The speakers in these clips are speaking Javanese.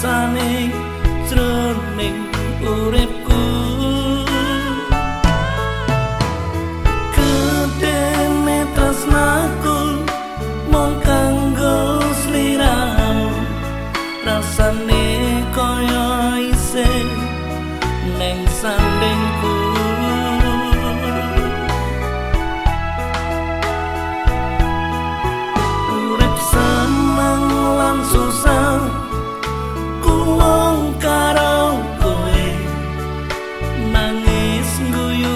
Sunny. go you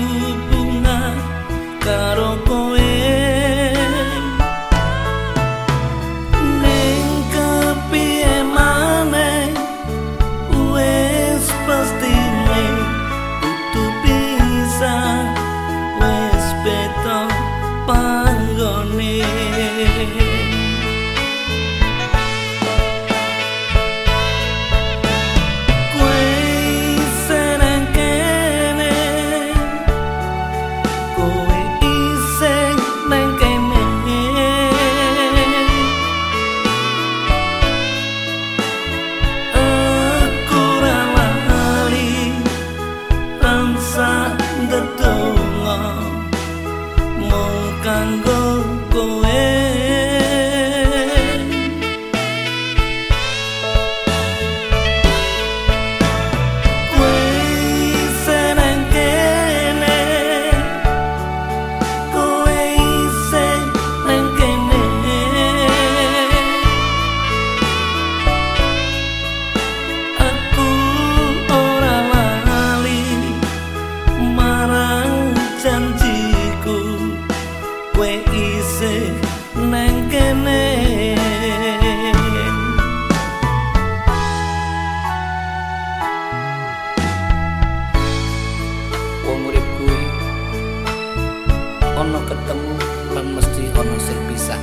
ana ketemu lan mesti ana sing pisah.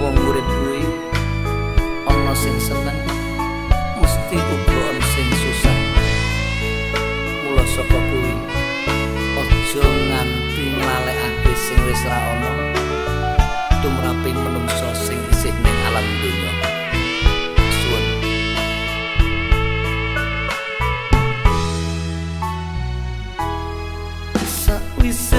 Wong urip kuwi sing wis ra ana tumraping menungso sing isih ning alam rasane kaya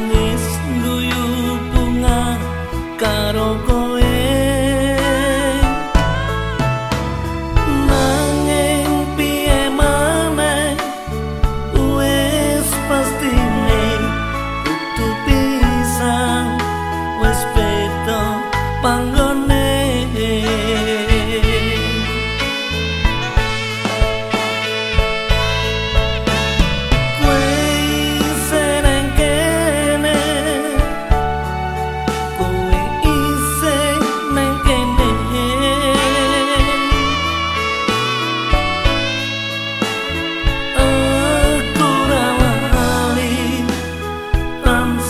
tangis guyu bunga karo ku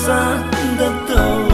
sa ndëtoj